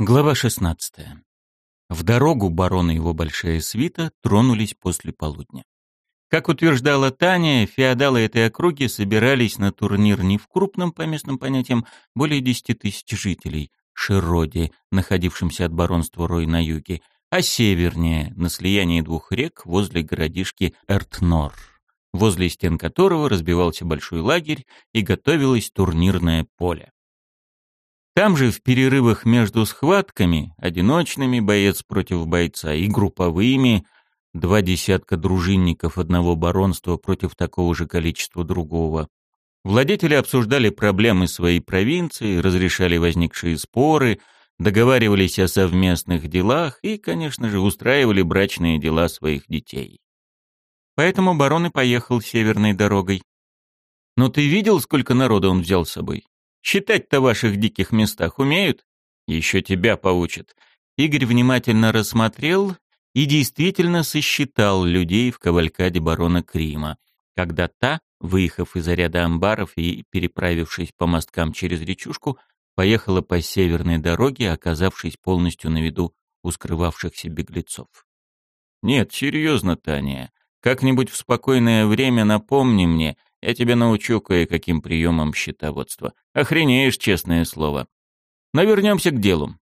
Глава 16. В дорогу барон и его большая свита тронулись после полудня. Как утверждала Таня, феодалы этой округи собирались на турнир не в крупном по местным понятиям более 10 тысяч жителей, Широде, находившемся от баронства Рой на юге, а севернее, на слиянии двух рек возле городишки Эртнор, возле стен которого разбивался большой лагерь и готовилось турнирное поле. Там же в перерывах между схватками, одиночными боец против бойца и групповыми, два десятка дружинников одного баронства против такого же количества другого, владетели обсуждали проблемы своей провинции, разрешали возникшие споры, договаривались о совместных делах и, конечно же, устраивали брачные дела своих детей. Поэтому барон и поехал северной дорогой. Но ты видел, сколько народа он взял с собой? Считать-то в ваших диких местах умеют? Еще тебя поучат. Игорь внимательно рассмотрел и действительно сосчитал людей в кавалькаде барона Крима, когда та, выехав из ряда амбаров и переправившись по мосткам через речушку, поехала по северной дороге, оказавшись полностью на виду у скрывавшихся беглецов. «Нет, серьезно, Таня, как-нибудь в спокойное время напомни мне, я тебя научу кое-каким приемам счетоводства. Охренеешь, честное слово. Но вернемся к делу.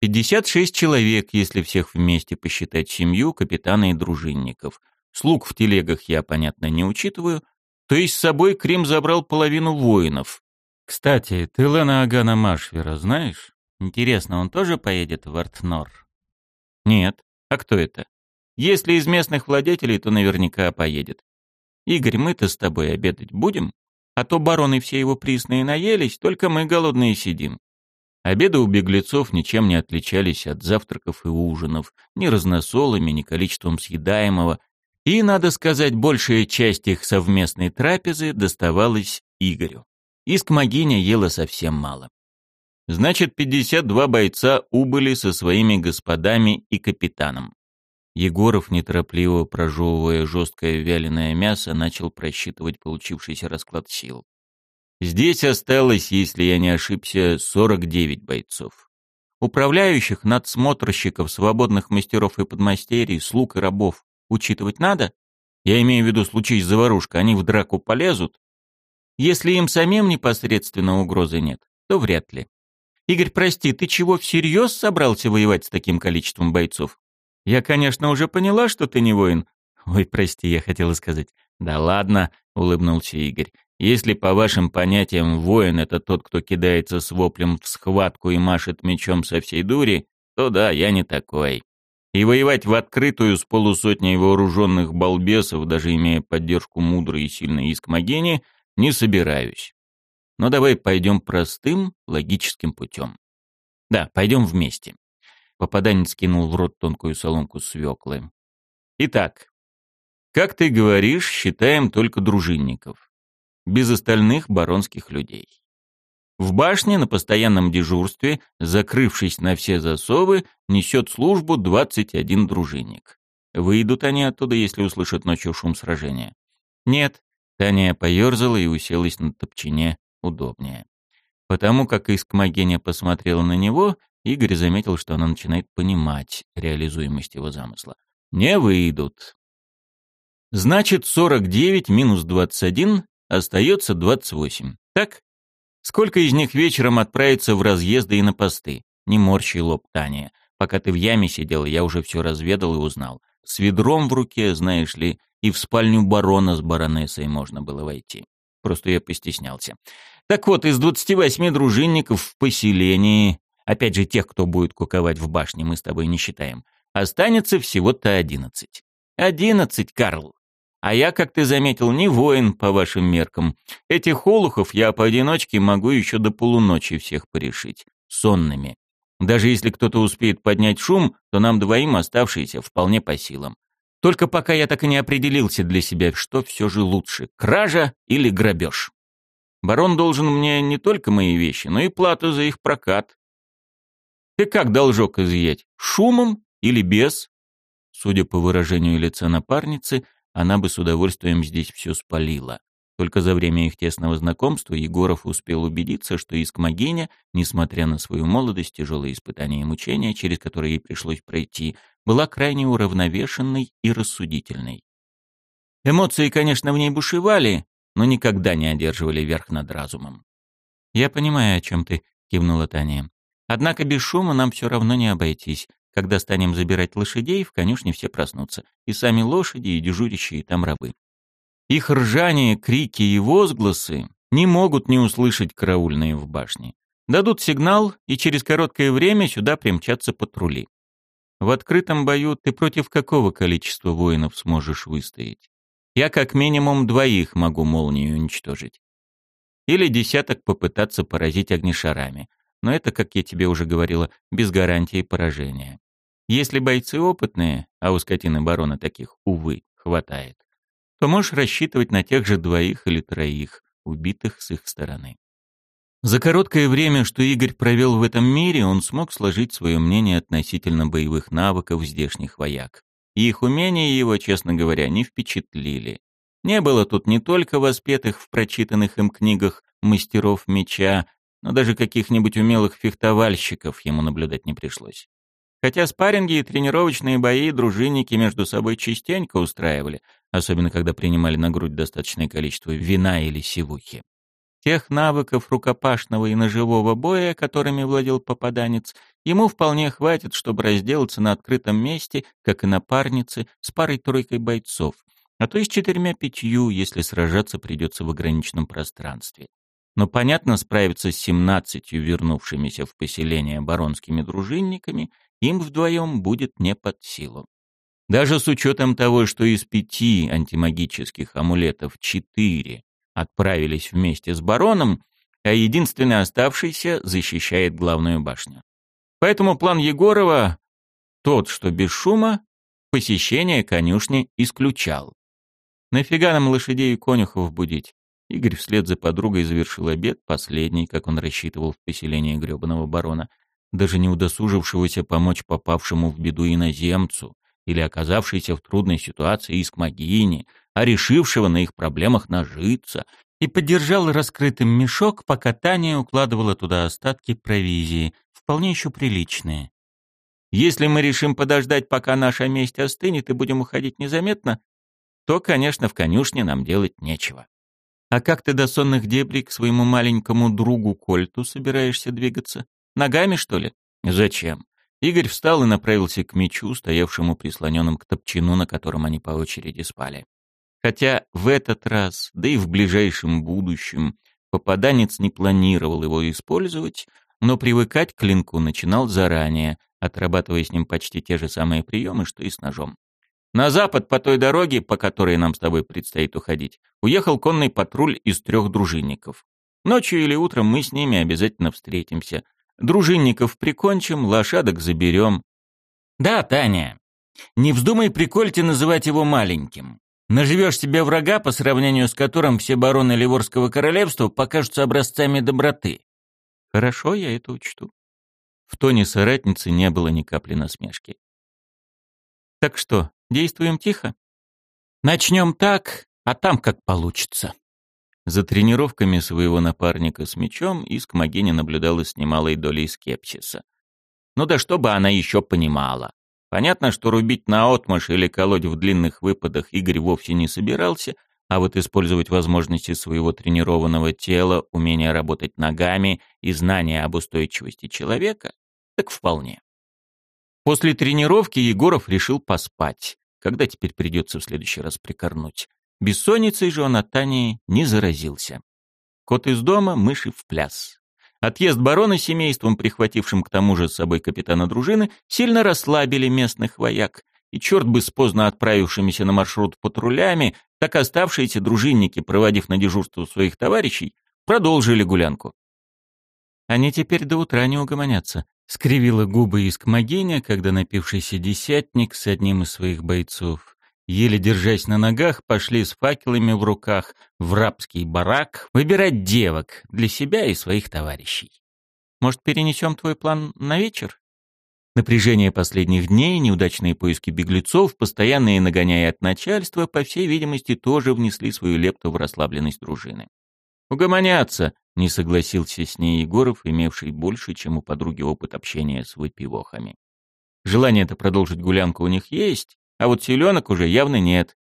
56 человек, если всех вместе посчитать семью, капитана и дружинников. Слуг в телегах я, понятно, не учитываю. То есть с собой Крим забрал половину воинов. Кстати, ты Лена Агана Машвера знаешь? Интересно, он тоже поедет в Артнор? Нет. А кто это? Если из местных владетелей, то наверняка поедет. Игорь, мы-то с тобой обедать будем? А то бароны все его присные наелись, только мы голодные сидим. Обеды у беглецов ничем не отличались от завтраков и ужинов, ни разносолами, ни количеством съедаемого, и, надо сказать, большая часть их совместной трапезы доставалась Игорю. Искмогиня ела совсем мало. Значит, 52 бойца убыли со своими господами и капитаном. Егоров, неторопливо прожевывая жесткое вяленое мясо, начал просчитывать получившийся расклад сил. Здесь осталось, если я не ошибся, 49 бойцов. Управляющих, надсмотрщиков, свободных мастеров и подмастерий, слуг и рабов учитывать надо? Я имею в виду случай заварушка, они в драку полезут? Если им самим непосредственно угрозы нет, то вряд ли. Игорь, прости, ты чего всерьез собрался воевать с таким количеством бойцов? Я, конечно, уже поняла, что ты не воин. Ой, прости, я хотела сказать. Да ладно, улыбнулся Игорь. Если по вашим понятиям воин это тот, кто кидается с воплем в схватку и машет мечом со всей дури, то да, я не такой. И воевать в открытую с полусотней вооруженных балбесов, даже имея поддержку мудрой и сильной искмогени, не собираюсь. Но давай пойдем простым, логическим путем. Да, пойдем вместе. Попаданец кинул в рот тонкую соломку свеклы. Итак, как ты говоришь, считаем только дружинников. Без остальных баронских людей. В башне на постоянном дежурстве, закрывшись на все засовы, несет службу 21 дружинник. Выйдут они оттуда, если услышат ночью шум сражения. Нет, Таня поерзала и уселась на топчине удобнее. Потому как Искмогеня посмотрела на него, Игорь заметил, что она начинает понимать реализуемость его замысла. «Не выйдут». Значит, 49 минус 21 остается 28. Так? Сколько из них вечером отправится в разъезды и на посты? Не морщи лоб, Таня. Пока ты в яме сидел, я уже все разведал и узнал. С ведром в руке, знаешь ли, и в спальню барона с баронессой можно было войти. Просто я постеснялся. Так вот, из 28 дружинников в поселении Опять же, тех, кто будет куковать в башне, мы с тобой не считаем. Останется всего-то одиннадцать. Одиннадцать, Карл. А я, как ты заметил, не воин по вашим меркам. Этих олухов я поодиночке могу еще до полуночи всех порешить. Сонными. Даже если кто-то успеет поднять шум, то нам двоим оставшиеся вполне по силам. Только пока я так и не определился для себя, что все же лучше, кража или грабеж. Барон должен мне не только мои вещи, но и плату за их прокат. Ты как должок изъять? Шумом или без? Судя по выражению лица напарницы, она бы с удовольствием здесь все спалила. Только за время их тесного знакомства Егоров успел убедиться, что Искмогиня, несмотря на свою молодость, тяжелые испытания и мучения, через которые ей пришлось пройти, была крайне уравновешенной и рассудительной. Эмоции, конечно, в ней бушевали, но никогда не одерживали верх над разумом. «Я понимаю, о чем ты», — кивнула Таня. «Однако без шума нам все равно не обойтись. Когда станем забирать лошадей, в конюшне все проснутся. И сами лошади, и дежурящие там рабы. Их ржание, крики и возгласы не могут не услышать караульные в башне. Дадут сигнал, и через короткое время сюда примчатся патрули. В открытом бою ты против какого количества воинов сможешь выстоять? Я как минимум двоих могу молнию уничтожить. Или десяток попытаться поразить огнешарами. Но это, как я тебе уже говорила, без гарантии поражения. Если бойцы опытные, а у скотины барона таких, увы, хватает, то можешь рассчитывать на тех же двоих или троих, убитых с их стороны. За короткое время, что Игорь провел в этом мире, он смог сложить свое мнение относительно боевых навыков здешних вояк. И их умения его, честно говоря, не впечатлили. Не было тут не только воспетых в прочитанных им книгах мастеров меча, но даже каких-нибудь умелых фехтовальщиков ему наблюдать не пришлось. Хотя спарринги и тренировочные бои дружинники между собой частенько устраивали, особенно когда принимали на грудь достаточное количество вина или сивухи. Тех навыков рукопашного и ножевого боя, которыми владел попаданец, ему вполне хватит, чтобы разделаться на открытом месте, как и напарницы, с парой-тройкой бойцов, а то и с четырьмя-пятью, если сражаться придется в ограниченном пространстве. Но, понятно, справиться с семнадцатью вернувшимися в поселение баронскими дружинниками им вдвоем будет не под силу. Даже с учетом того, что из пяти антимагических амулетов четыре отправились вместе с бароном, а единственный оставшийся защищает главную башню. Поэтому план Егорова, тот, что без шума, посещение конюшни исключал. Нафига нам лошадей и конюхов будить? Игорь вслед за подругой завершил обед, последний, как он рассчитывал в поселении грёбаного барона, даже не удосужившегося помочь попавшему в беду иноземцу или оказавшейся в трудной ситуации искмогини, а решившего на их проблемах нажиться, и поддержал раскрытым мешок, пока Таня укладывала туда остатки провизии, вполне еще приличные. Если мы решим подождать, пока наша месть остынет и будем уходить незаметно, то, конечно, в конюшне нам делать нечего. А как ты до сонных дебрей к своему маленькому другу Кольту собираешься двигаться? Ногами, что ли? Зачем? Игорь встал и направился к мечу, стоявшему прислоненным к топчину, на котором они по очереди спали. Хотя в этот раз, да и в ближайшем будущем, попаданец не планировал его использовать, но привыкать к клинку начинал заранее, отрабатывая с ним почти те же самые приемы, что и с ножом. На запад по той дороге, по которой нам с тобой предстоит уходить, уехал конный патруль из трех дружинников. Ночью или утром мы с ними обязательно встретимся, Дружинников прикончим, лошадок заберем. Да, Таня, не вздумай прикольте называть его маленьким. Наживешь себе врага, по сравнению с которым все бароны Ливорского королевства покажутся образцами доброты. Хорошо, я это учту. В тоне соратницы не было ни капли насмешки. Так что, действуем тихо? Начнем так, а там как получится. За тренировками своего напарника с мечом Иск Магини наблюдала с немалой долей скепсиса. Ну да что бы она еще понимала. Понятно, что рубить на отмашь или колоть в длинных выпадах Игорь вовсе не собирался, а вот использовать возможности своего тренированного тела, умение работать ногами и знания об устойчивости человека, так вполне. После тренировки Егоров решил поспать. Когда теперь придется в следующий раз прикорнуть? Бессонницей же он от Тани не заразился. Кот из дома, мыши в пляс. Отъезд барона с семейством, прихватившим к тому же с собой капитана дружины, сильно расслабили местных вояк, и черт бы с поздно отправившимися на маршрут патрулями, так оставшиеся дружинники, проводив на дежурство своих товарищей, продолжили гулянку. «Они теперь до утра не угомонятся», — скривила губы Искмогиня, когда напившийся десятник с одним из своих бойцов еле держась на ногах, пошли с факелами в руках в рабский барак выбирать девок для себя и своих товарищей. Может, перенесем твой план на вечер? Напряжение последних дней, неудачные поиски беглецов, постоянные нагоняя от начальства, по всей видимости, тоже внесли свою лепту в расслабленность дружины. «Угомоняться!» — не согласился с ней Егоров, имевший больше, чем у подруги опыт общения с выпивохами. Желание-то продолжить гулянку у них есть, а вот селенок уже явно нет.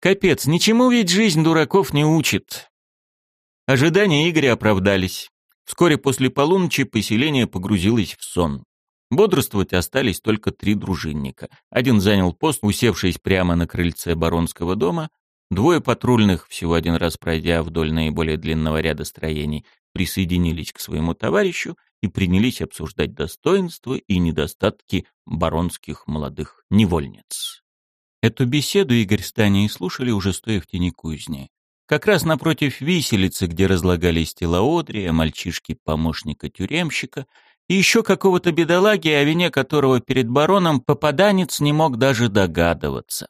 Капец, ничему ведь жизнь дураков не учит. Ожидания Игоря оправдались. Вскоре после полуночи поселение погрузилось в сон. Бодрствовать остались только три дружинника. Один занял пост, усевшись прямо на крыльце баронского дома. Двое патрульных, всего один раз пройдя вдоль наиболее длинного ряда строений, присоединились к своему товарищу и принялись обсуждать достоинства и недостатки баронских молодых невольниц. Эту беседу Игорь с Таней слушали уже стоя в тени кузни. Как раз напротив виселицы, где разлагались тела Одрия, мальчишки помощника тюремщика и еще какого-то бедолаги, о вине которого перед бароном попаданец не мог даже догадываться.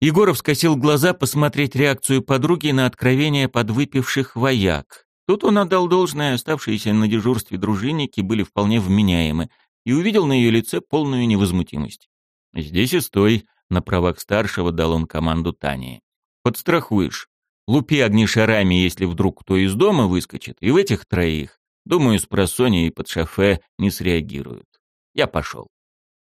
Егоров скосил глаза посмотреть реакцию подруги на откровение подвыпивших вояк. Тут он отдал должное, оставшиеся на дежурстве дружинники были вполне вменяемы, и увидел на ее лице полную невозмутимость. «Здесь и стой», — на правах старшего дал он команду Тане. «Подстрахуешь. Лупи огни шарами, если вдруг кто из дома выскочит, и в этих троих Думаю, с просони и под шофе не среагируют. Я пошел.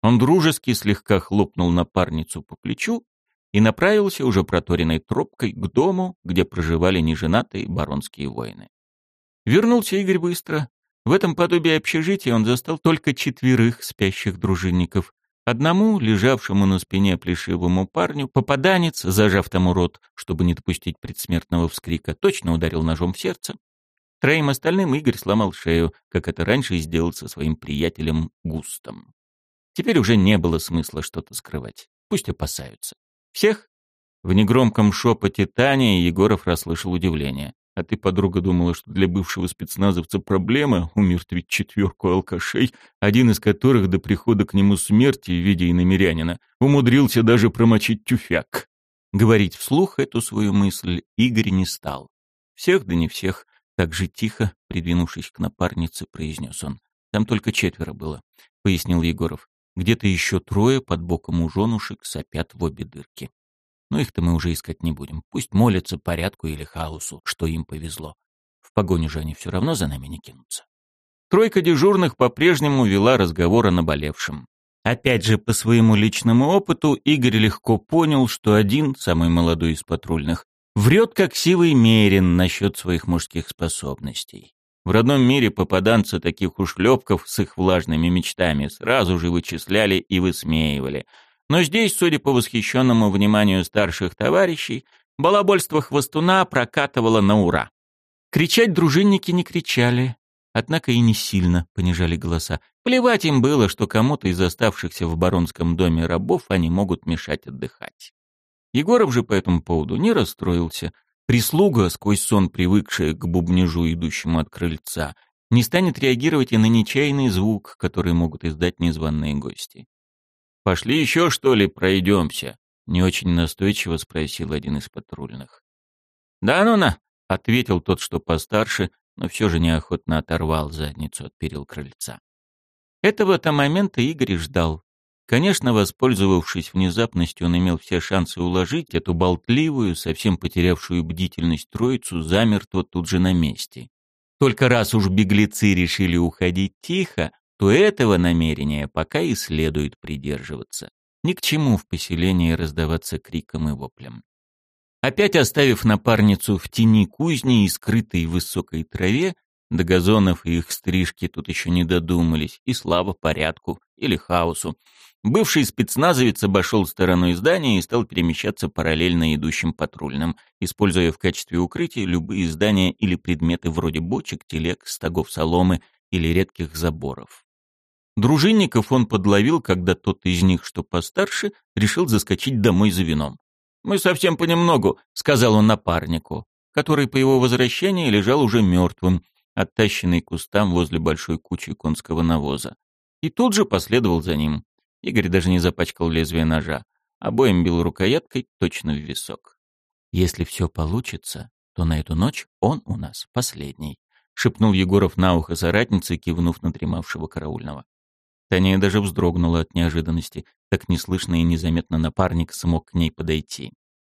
Он дружески слегка хлопнул напарницу по плечу и направился уже проторенной тропкой к дому, где проживали неженатые баронские воины. Вернулся Игорь быстро. В этом подобии общежития он застал только четверых спящих дружинников. Одному, лежавшему на спине плешивому парню, попаданец, зажав тому рот, чтобы не допустить предсмертного вскрика, точно ударил ножом в сердце. Троим остальным Игорь сломал шею, как это раньше сделал со своим приятелем Густом. Теперь уже не было смысла что-то скрывать. Пусть опасаются. Всех? В негромком шепоте Тани Егоров расслышал удивление. А ты, подруга, думала, что для бывшего спецназовца проблема умертвить четверку алкашей, один из которых до прихода к нему смерти в виде иномерянина умудрился даже промочить тюфяк. Говорить вслух эту свою мысль Игорь не стал. Всех да не всех, так же тихо, придвинувшись к напарнице, произнес он. «Там только четверо было», — пояснил Егоров. «Где-то еще трое под боком у женушек сопят в обе дырки. Но их-то мы уже искать не будем. Пусть молятся порядку или хаосу, что им повезло. В погоню же они все равно за нами не кинутся». Тройка дежурных по-прежнему вела разговор о наболевшем. Опять же, по своему личному опыту, Игорь легко понял, что один, самый молодой из патрульных, Врет, как сивый мерин насчет своих мужских способностей. В родном мире попаданца таких ушлепков с их влажными мечтами сразу же вычисляли и высмеивали. Но здесь, судя по восхищенному вниманию старших товарищей, балабольство хвостуна прокатывало на ура. Кричать дружинники не кричали, однако и не сильно понижали голоса. Плевать им было, что кому-то из оставшихся в баронском доме рабов они могут мешать отдыхать. Егоров же по этому поводу не расстроился. Прислуга, сквозь сон привыкшая к бубнежу, идущему от крыльца, не станет реагировать и на нечаянный звук, который могут издать незваные гости. «Пошли еще, что ли, пройдемся?» — не очень настойчиво спросил один из патрульных. «Да ну на!» — ответил тот, что постарше, но все же неохотно оторвал задницу от перил крыльца. Этого-то момента Игорь ждал. Конечно, воспользовавшись внезапностью, он имел все шансы уложить эту болтливую, совсем потерявшую бдительность троицу замертво тут же на месте. Только раз уж беглецы решили уходить тихо, то этого намерения пока и следует придерживаться. Ни к чему в поселении раздаваться криком и воплем. Опять оставив напарницу в тени кузни и скрытой высокой траве, до газонов и их стрижки тут еще не додумались, и слава порядку или хаосу, Бывший спецназовец обошел стороной здания и стал перемещаться параллельно идущим патрульным, используя в качестве укрытия любые здания или предметы вроде бочек, телег, стогов соломы или редких заборов. Дружинников он подловил, когда тот из них, что постарше, решил заскочить домой за вином. «Мы совсем понемногу», — сказал он напарнику, который по его возвращении лежал уже мертвым, оттащенный кустам возле большой кучи конского навоза. И тут же последовал за ним. Игорь даже не запачкал лезвие ножа. Обоим бил рукояткой точно в висок. «Если все получится, то на эту ночь он у нас последний», — шепнул Егоров на ухо соратнице, кивнув на дремавшего караульного. Таня даже вздрогнула от неожиданности. Так неслышно и незаметно напарник смог к ней подойти.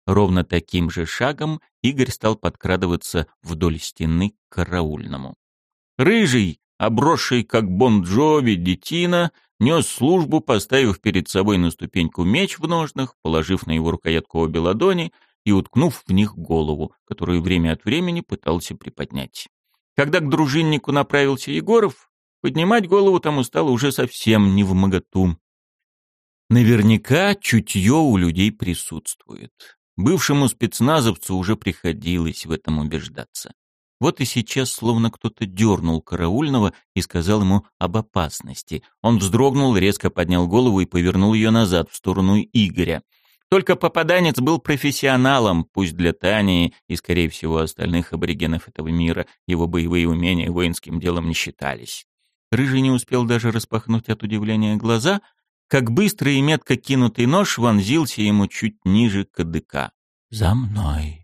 Ровно таким же шагом Игорь стал подкрадываться вдоль стены к караульному. Рыжий, обросший как Бон-Джови детина, нес службу, поставив перед собой на ступеньку меч в ножнах, положив на его рукоятку обе ладони и уткнув в них голову, которую время от времени пытался приподнять. Когда к дружиннику направился Егоров, поднимать голову тому стало уже совсем не в моготу. Наверняка чутье у людей присутствует. Бывшему спецназовцу уже приходилось в этом убеждаться. Вот и сейчас словно кто-то дернул караульного и сказал ему об опасности. Он вздрогнул, резко поднял голову и повернул ее назад, в сторону Игоря. Только попаданец был профессионалом, пусть для Тани и, скорее всего, остальных аборигенов этого мира его боевые умения воинским делом не считались. Рыжий не успел даже распахнуть от удивления глаза, как быстро и метко кинутый нож вонзился ему чуть ниже кадыка. «За мной!»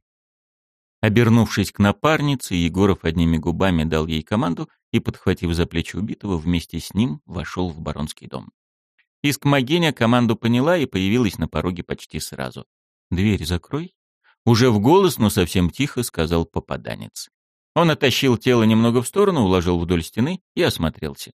Обернувшись к напарнице, Егоров одними губами дал ей команду и, подхватив за плечи убитого, вместе с ним вошел в баронский дом. Искмогиня команду поняла и появилась на пороге почти сразу. «Дверь закрой». Уже в голос, но совсем тихо сказал попаданец. Он оттащил тело немного в сторону, уложил вдоль стены и осмотрелся.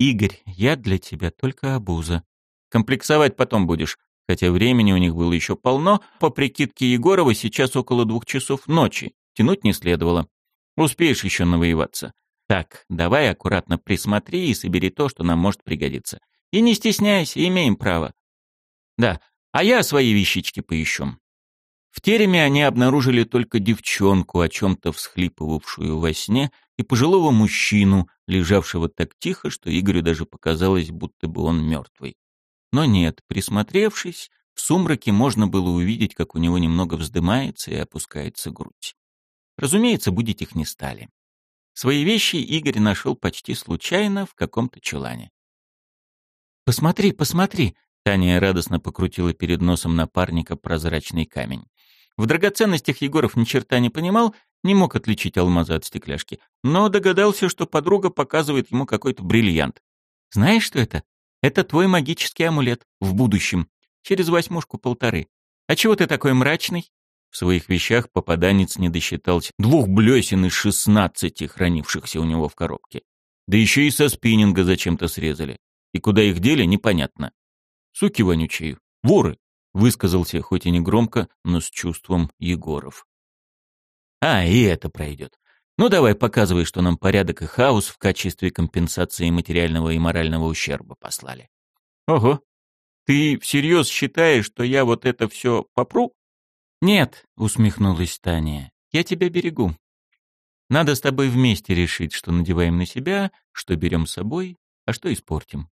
«Игорь, я для тебя только обуза. Комплексовать потом будешь хотя времени у них было еще полно, по прикидке Егорова сейчас около двух часов ночи, тянуть не следовало. Успеешь еще навоеваться. Так, давай аккуратно присмотри и собери то, что нам может пригодиться. И не стесняйся, имеем право. Да, а я свои вещички поищу. В тереме они обнаружили только девчонку, о чем-то всхлипывавшую во сне, и пожилого мужчину, лежавшего так тихо, что Игорю даже показалось, будто бы он мертвый. Но нет, присмотревшись, в сумраке можно было увидеть, как у него немного вздымается и опускается грудь. Разумеется, будить их не стали. Свои вещи Игорь нашел почти случайно в каком-то чулане. «Посмотри, посмотри!» Таня радостно покрутила перед носом напарника прозрачный камень. В драгоценностях Егоров ни черта не понимал, не мог отличить алмазы от стекляшки, но догадался, что подруга показывает ему какой-то бриллиант. «Знаешь, что это?» Это твой магический амулет в будущем, через восьмушку-полторы. А чего ты такой мрачный?» В своих вещах попаданец не досчитался двух блесен из шестнадцати, хранившихся у него в коробке. Да еще и со спиннинга зачем-то срезали. И куда их дели, непонятно. «Суки вонючие, воры!» — высказался, хоть и не громко, но с чувством Егоров. «А, и это пройдет. Ну давай, показывай, что нам порядок и хаос в качестве компенсации материального и морального ущерба послали. Ого. Ты всерьез считаешь, что я вот это все попру? Нет, усмехнулась Таня. Я тебя берегу. Надо с тобой вместе решить, что надеваем на себя, что берем с собой, а что испортим.